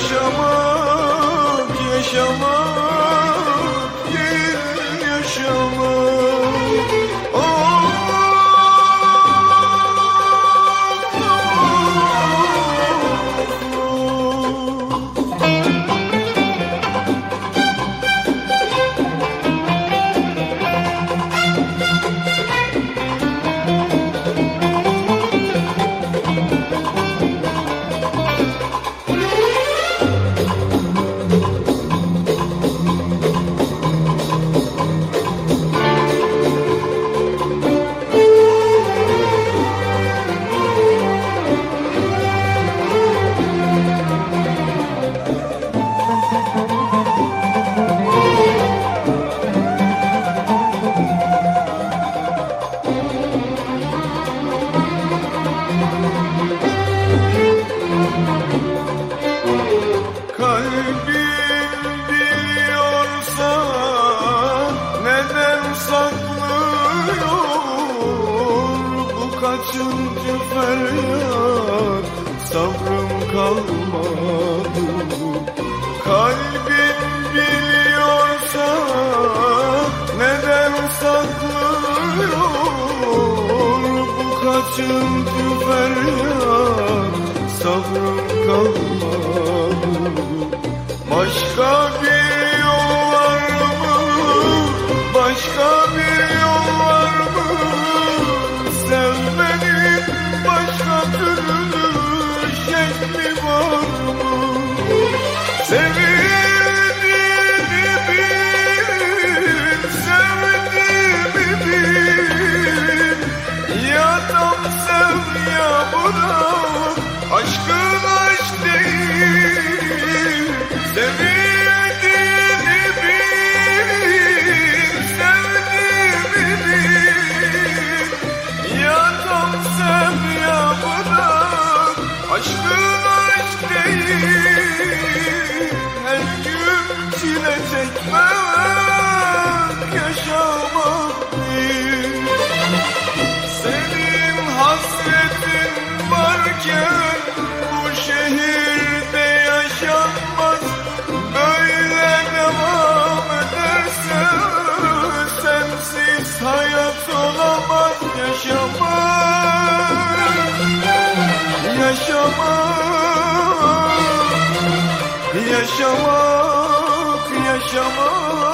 yaşamak, yaşamak. sabrım kalmadı. Kalbim biliyorsa neden saklıyor? Bu kaçıncı feryat? Sabrım kalmadı. Başka bir yol var mı? Başka sevdim ya tam sev ya bırak yaşamak, yaşamak, yaşamak.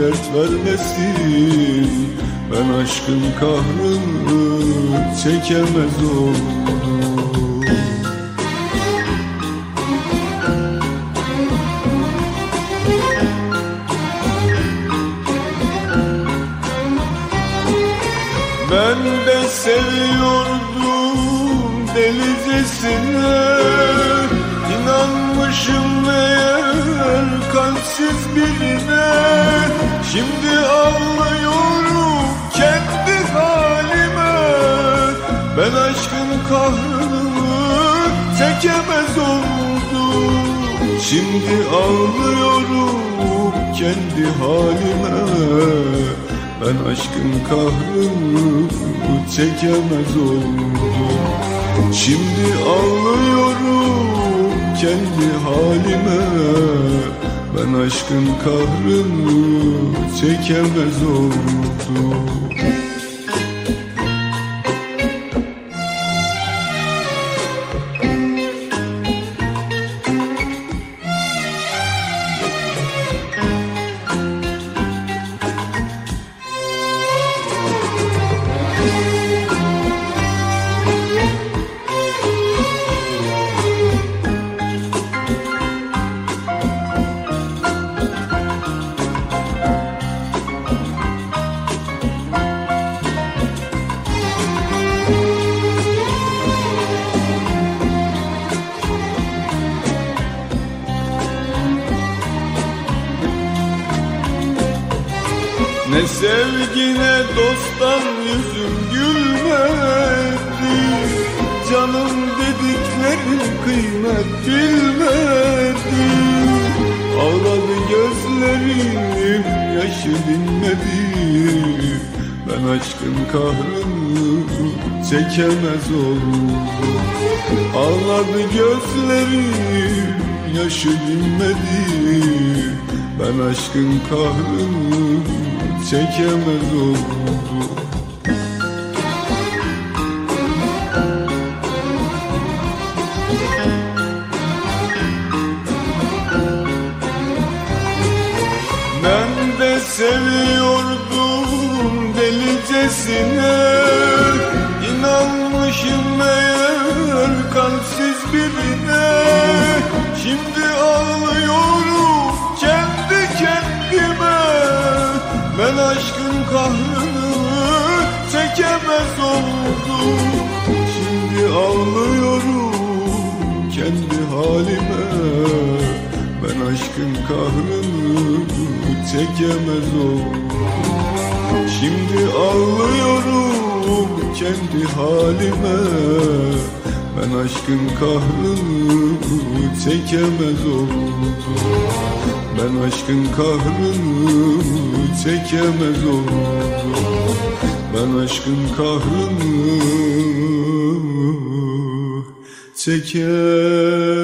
Dert vermesin. Ben aşkın kahrını çekemez oldum. Ben de seviyordum delicesine İnanmışım meğer kalpsiz birine Şimdi ağlıyorum kendi halime Ben aşkın kahrını çekemez oldum. Şimdi ağlıyorum kendi halime ben aşkın kahrını çekemez oldum. Şimdi ağlıyorum kendi halime Ben aşkın kahrını çekemez oldum Ağladı gözlerim yaşı dinmedi Ben aşkın kahrını çekemez oldum kahrını çekemez oldum. Şimdi ağlıyorum kendi halime. Ben aşkın kahrını çekemez oldum. Şimdi ağlıyorum kendi halime. Ben aşkın kahrını çekemez oldum Ben aşkın kahrını çekemez oldum. Ben aşkın kahrını çekemez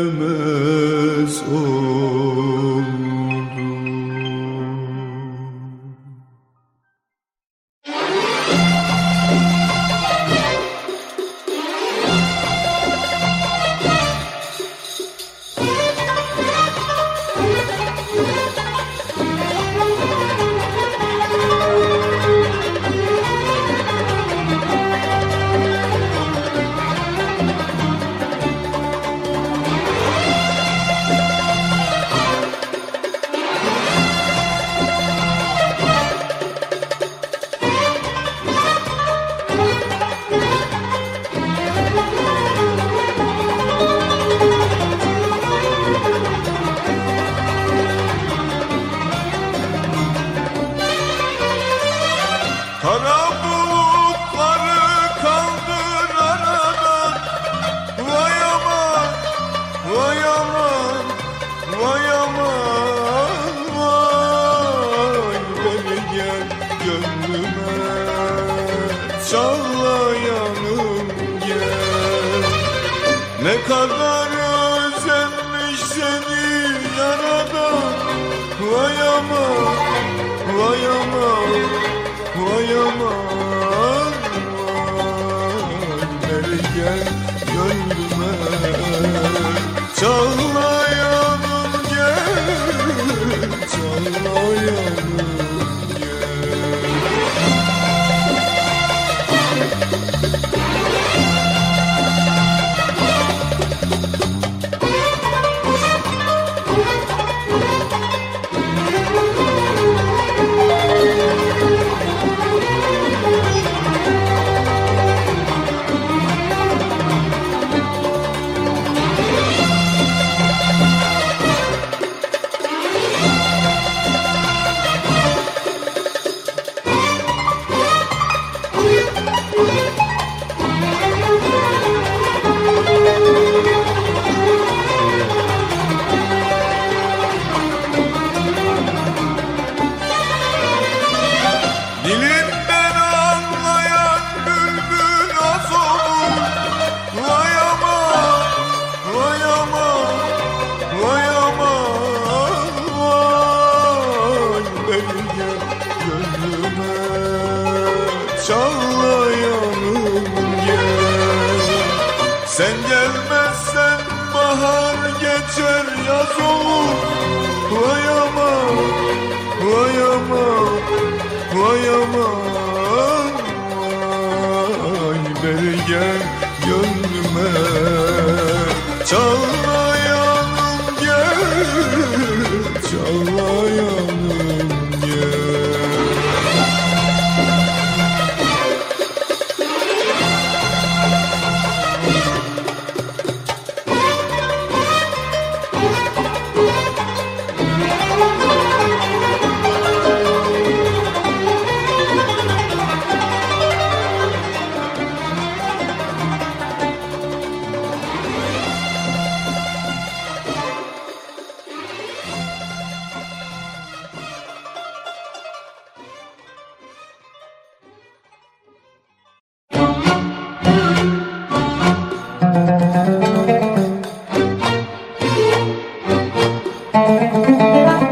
Música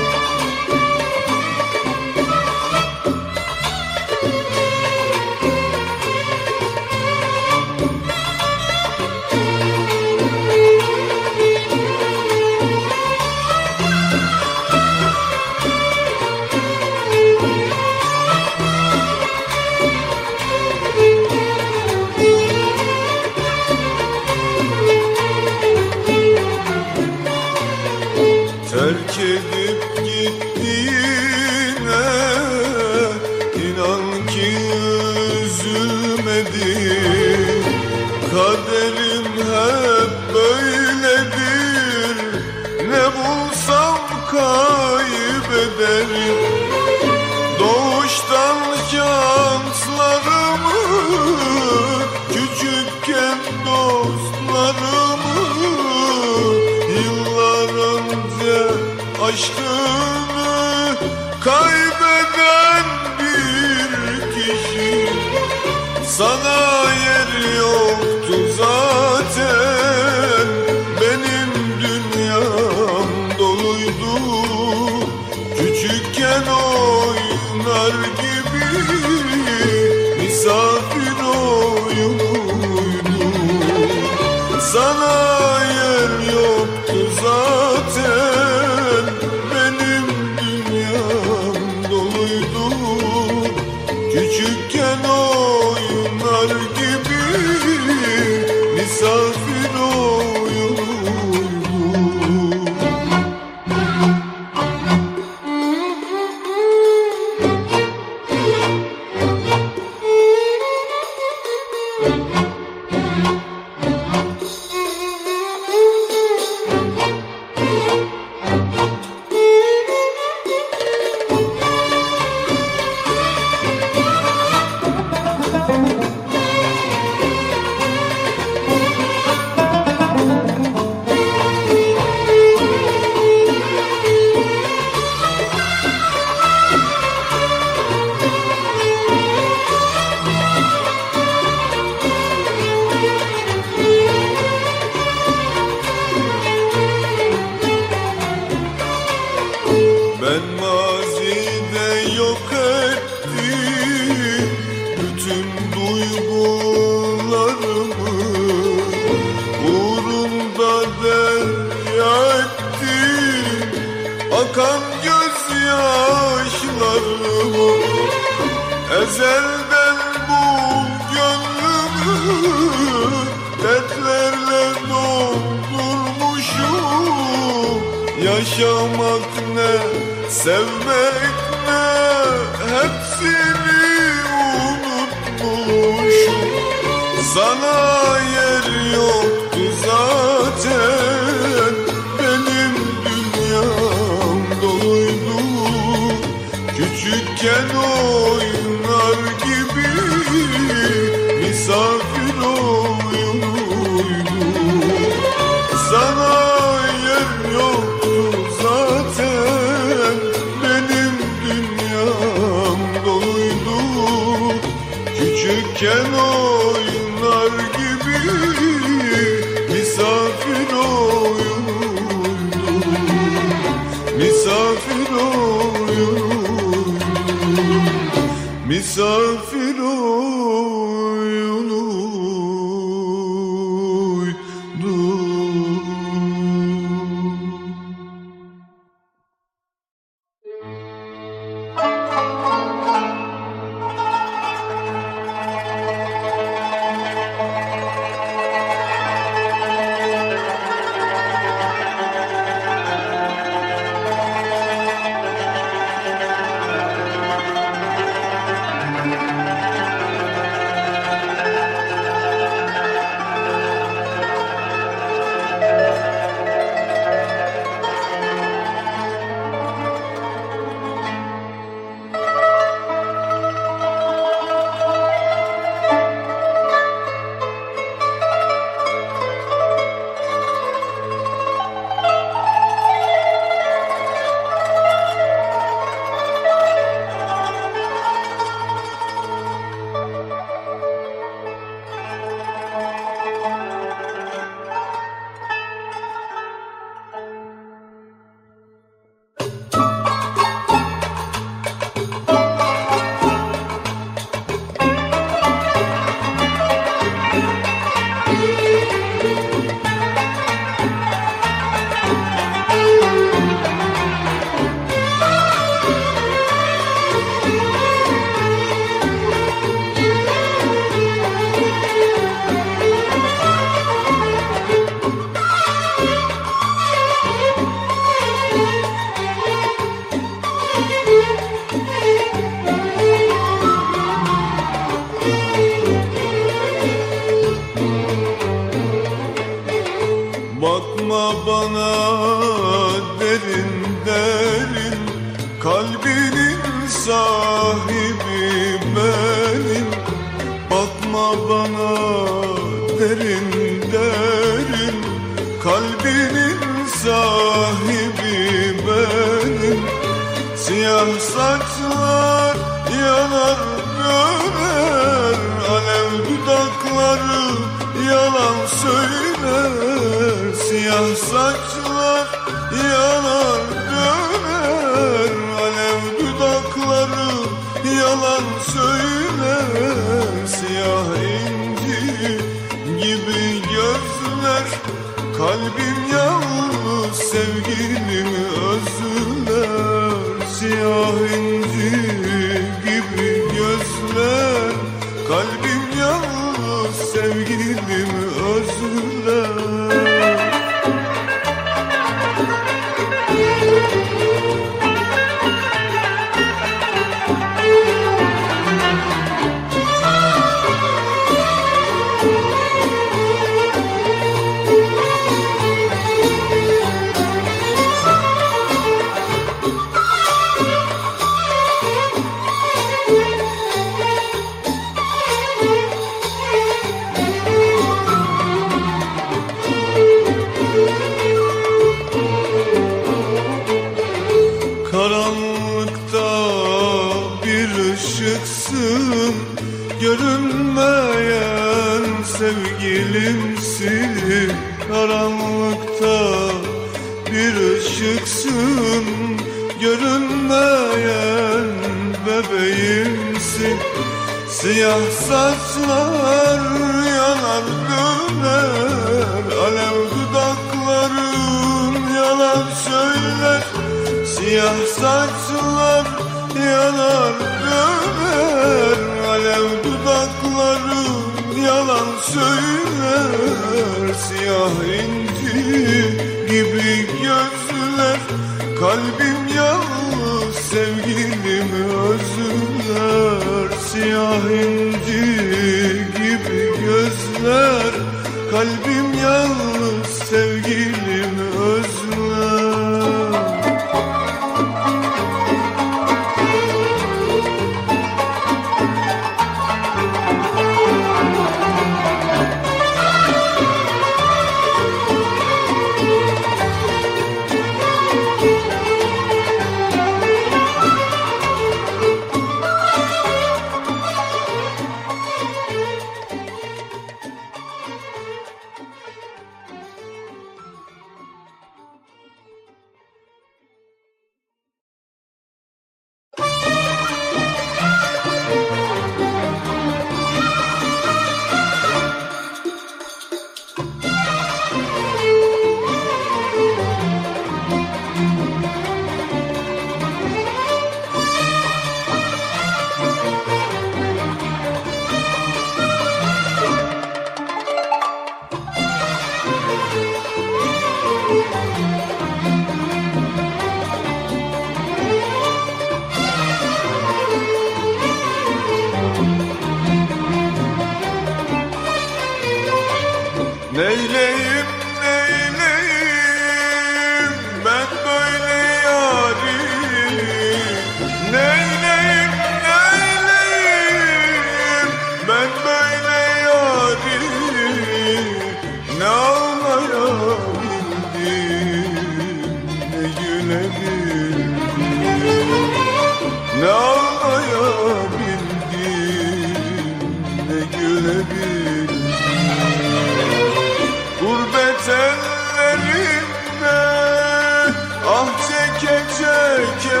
güzellerimden ah çeke çeke.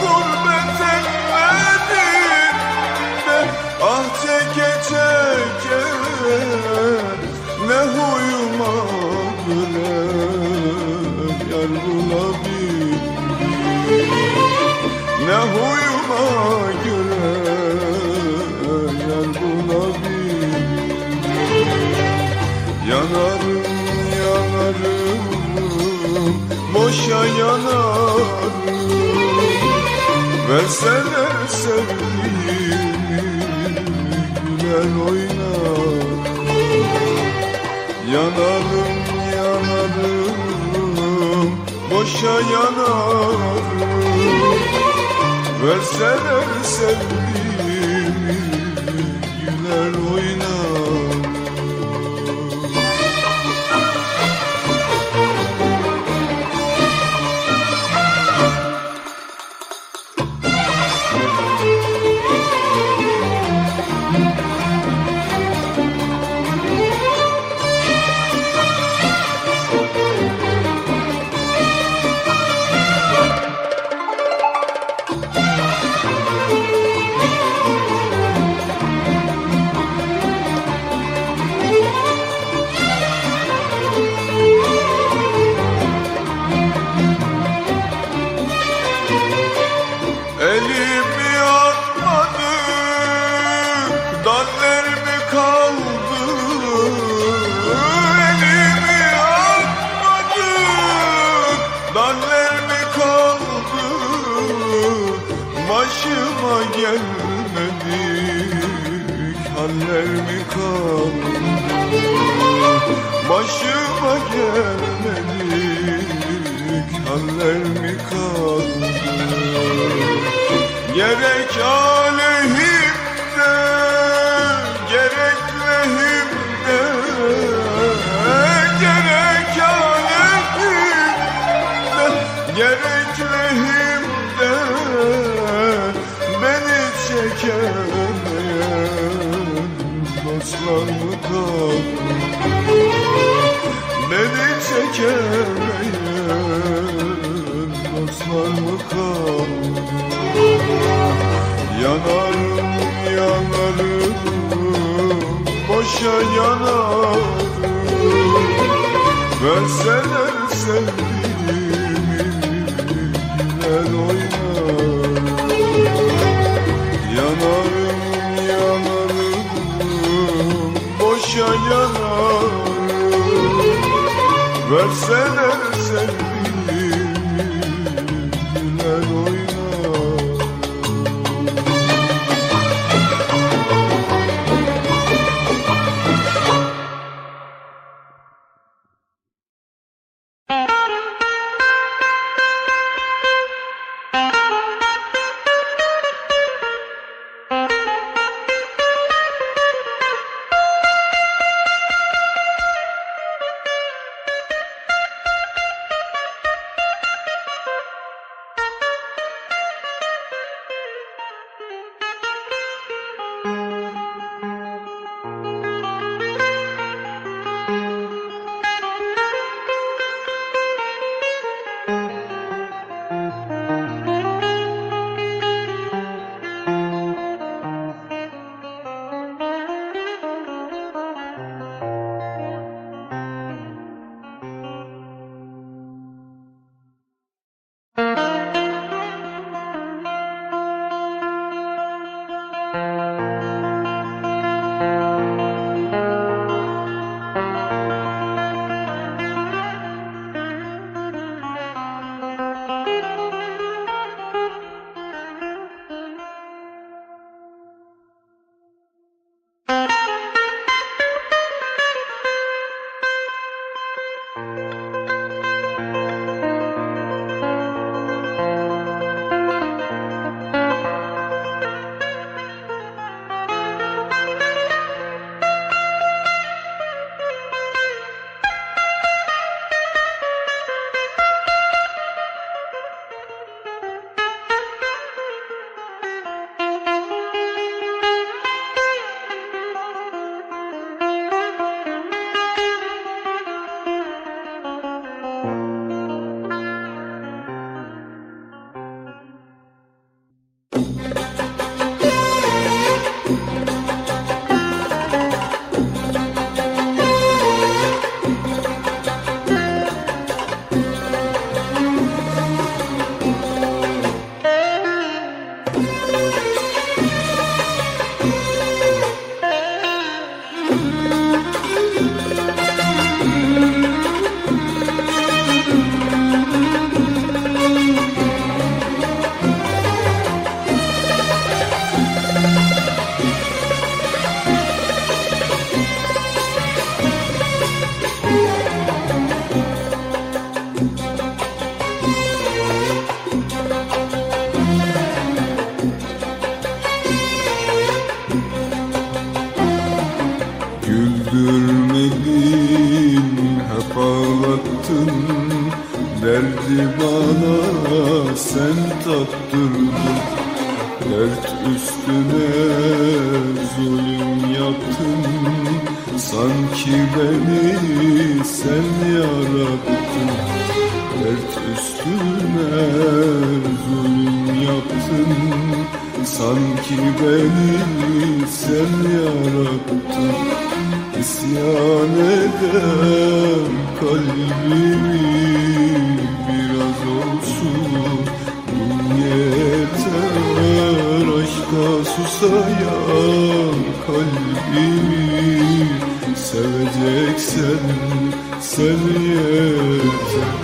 Gurbet ellerimden ah çeke çeke. Ne huyuma göre yar bulabildim. Ne huy yanar Versene sevdiğimi güler oynar Yanarım yanarım boşa yanarım. Versene sevdiğimi günler mi kaldı? Başıma gelmedik haller mi kaldı? Gerek alem kömeyim dostlar mı kaldı? Yanarım yanarım boşa yanarım. Verseler sevdiğimi güler oynarım. Yanarım yanarım boşa yanarım. Verseler sevdiğimi kalbimi Seveceksen sen yeter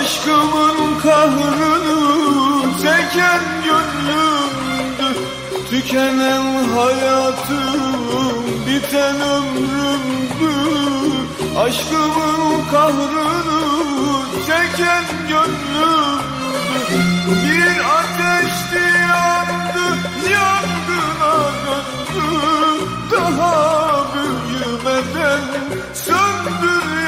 Aşkımın kahrını çeken gönlümdü. Tükenen hayatım, biten ömrümdü. Aşkımın kahrını çeken gönlümdü. Bir ateşti yandı, yangına döndü Daha büyümeden söndü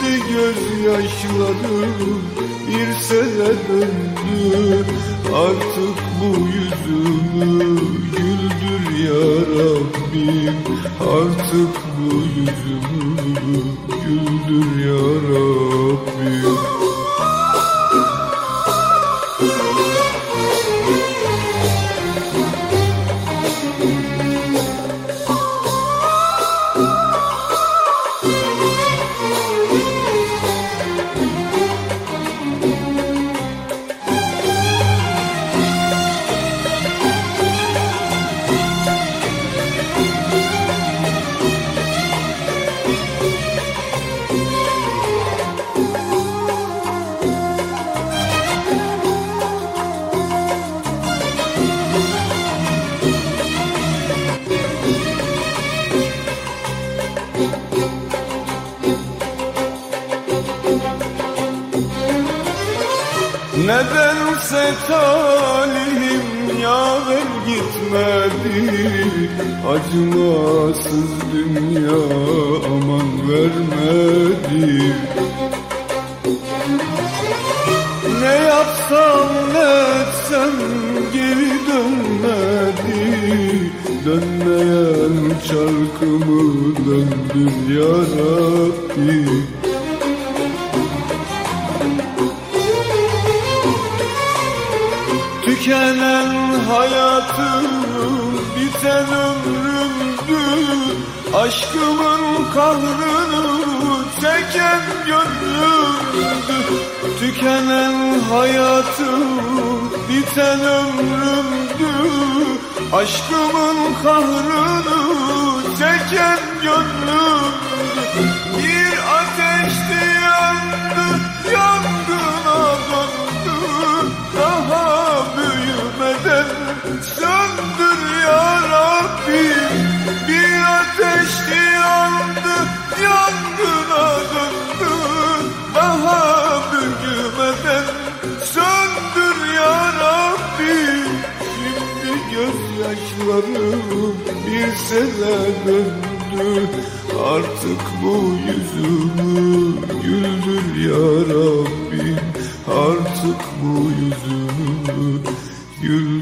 Geldi gözyaşlarım bir sele döndü Artık bu yüzümü güldür ya Rabbim. Artık bu yüzümü güldür ya Rabbim. Nedense talihim yaver gitmedi. Acımasız dünya aman vermedi. Ne yapsam ne etsem geri dönmedi. Dönmeyen uçar çarkımı döndür ya Rabbi Tükenen hayatım, biten ömrümdü Aşkımın kahrını çeken gönlümdü Tükenen hayatım, biten ömrümdü Aşkımın kahrını çeken gönlümdü Bir ateşti yandı, yangına döndü. Daha büyümeden söndür ya Rabbi gözyaşlarım bir sele döndü. Artık bu yüzümü güldür ya Rabbim. Artık bu yüzümü güldür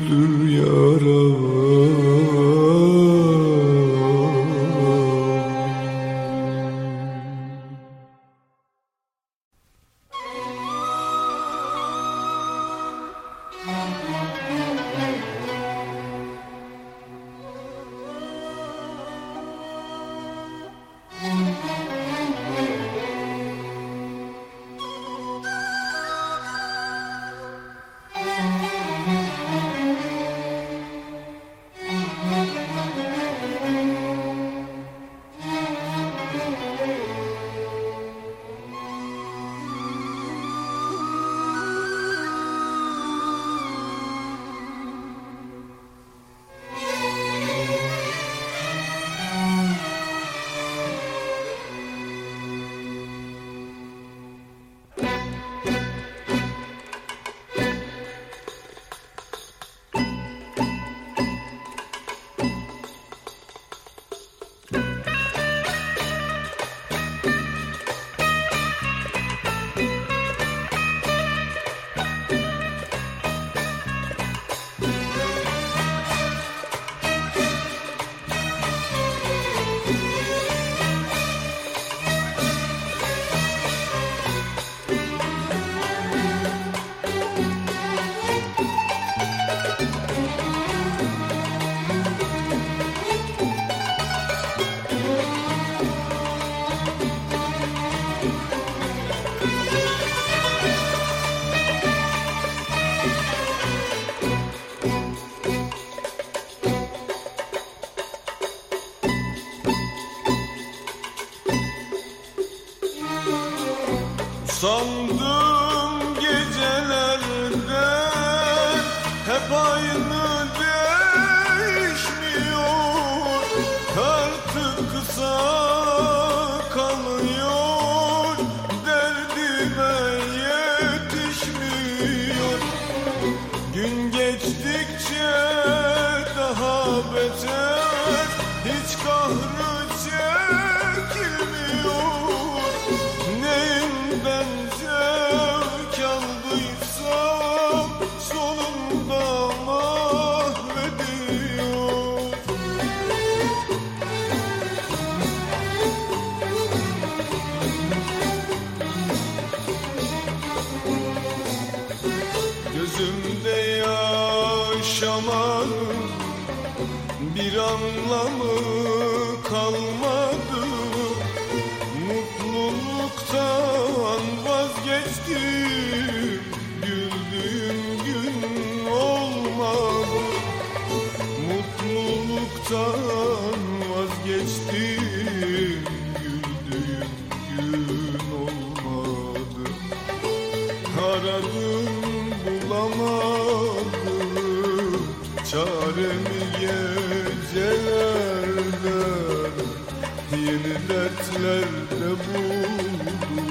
dertlerde buldum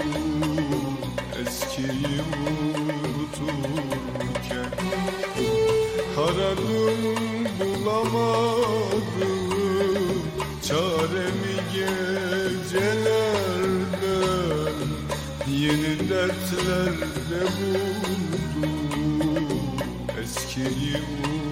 eskiyi unuturken Kararım bulamadım çaremi gecelerde Yeni dertlerde buldum eskiyi unuturken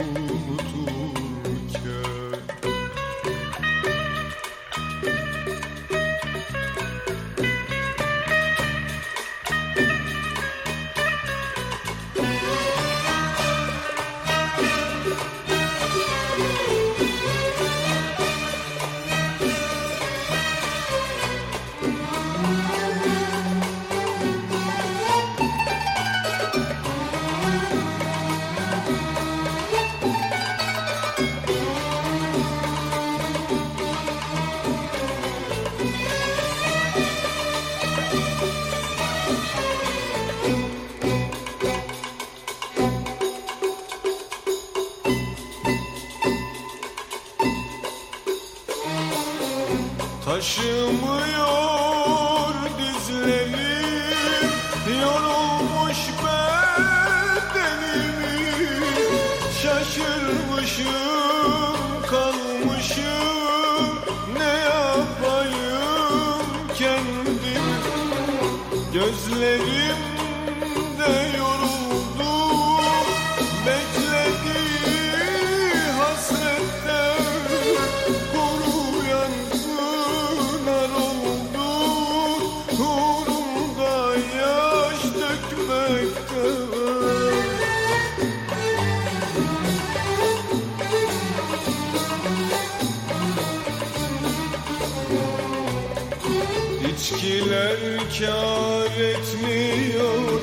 Kâr etmiyor.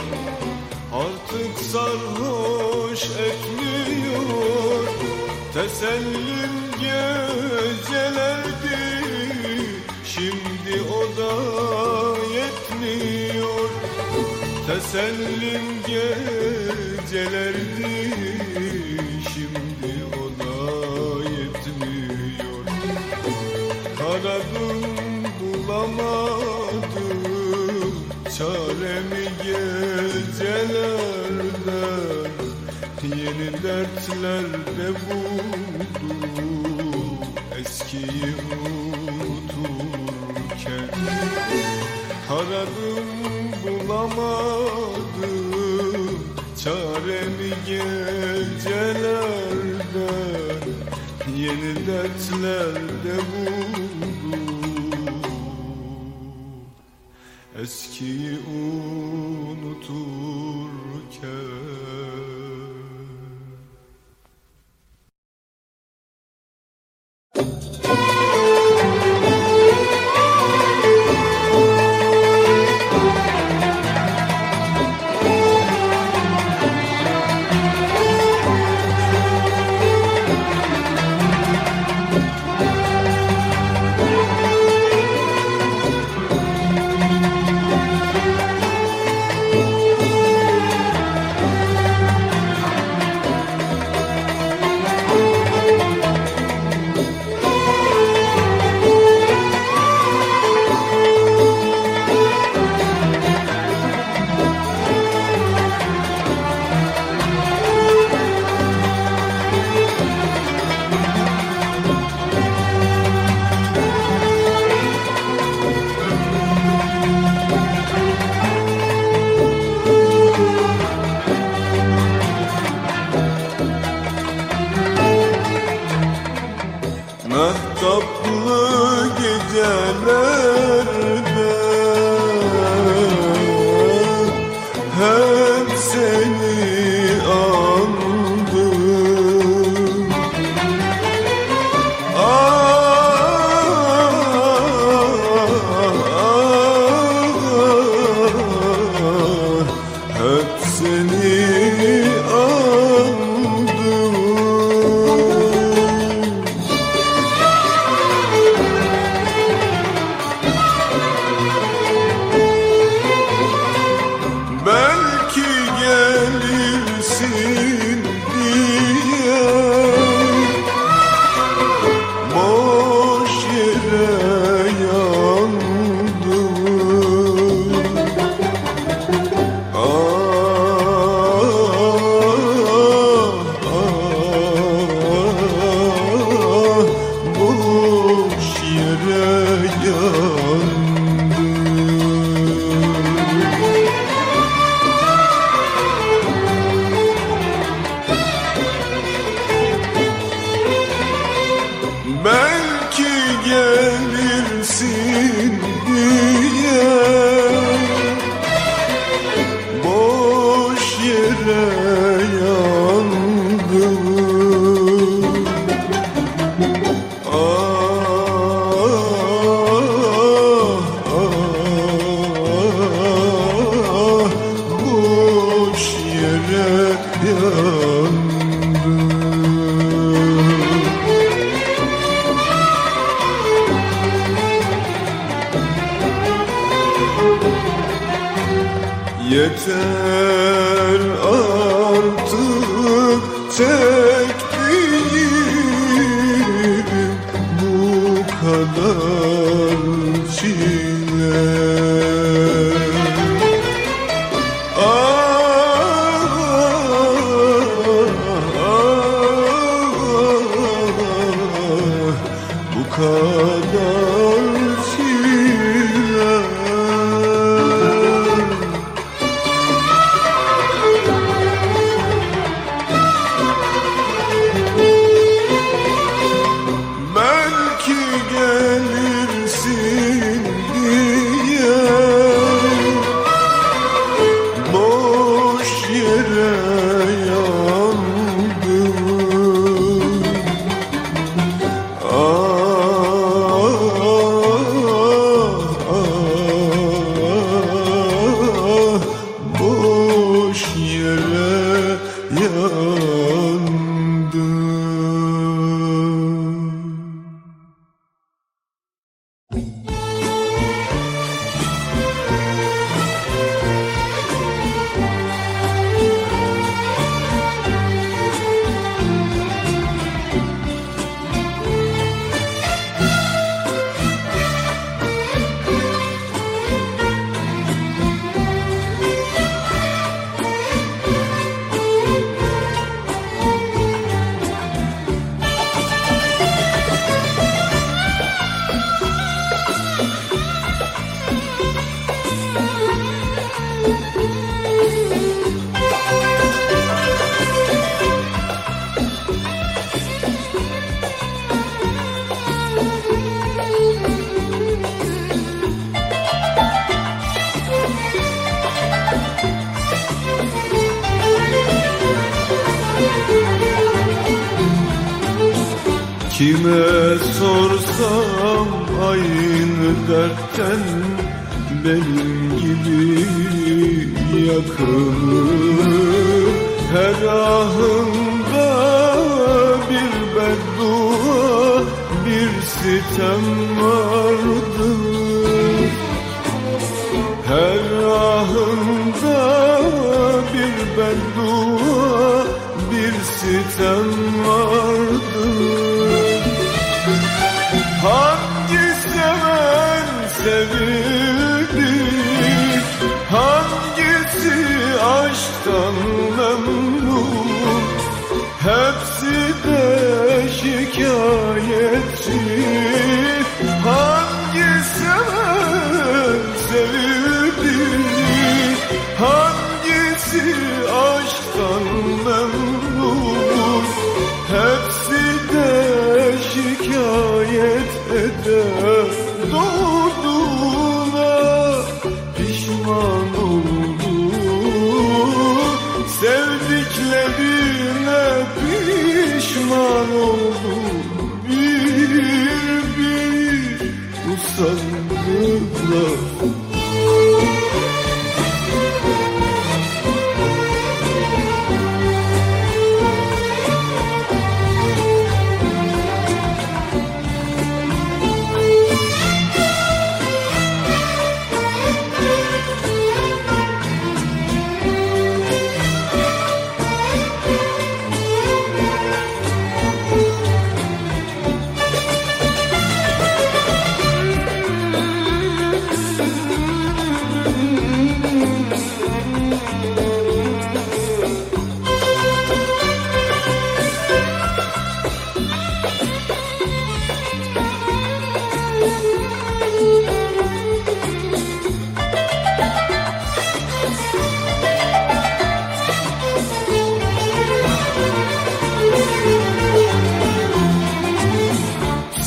Artık sarhoş etmiyor. Tesellim gecelerdi. Şimdi o da yetmiyor. Tesellim gecelerdi. Şimdi o da yetmiyor. Aradım Yeni dertlerde buldum Eskiyi unuturken. Aradım bulamadım Çaremi gecelerden Yeni dertlerde buldum sitem vardır her ahımda bir beddua, bir sitem vardı. Hangi seven sevildi, hangisi aşktan memnun? Hepsi de şikayetçi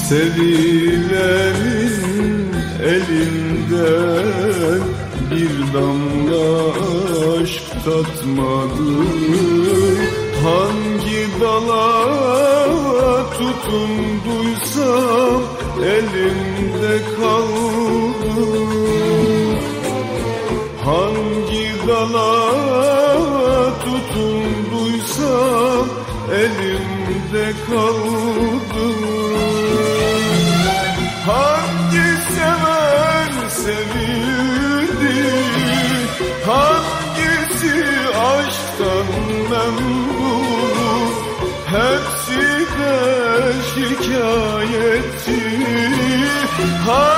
Sevilenin elinden bir damla aşk tatmadı. Hangi dala tutunduysam elimde kaldı. Hangi dala tutunduysam elimde kaldı Oh.